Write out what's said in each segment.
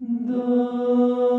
The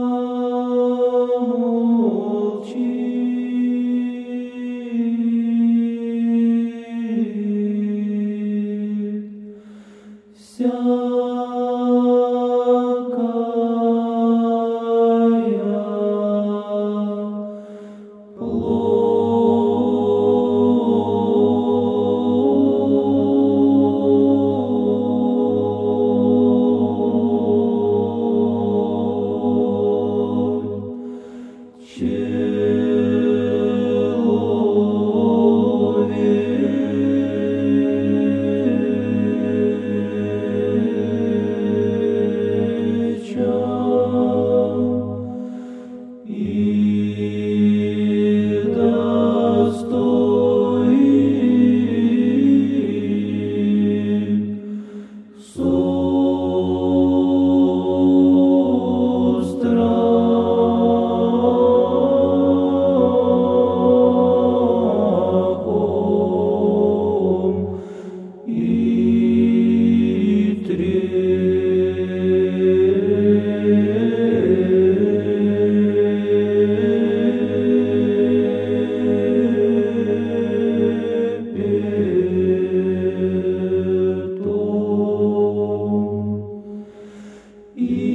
He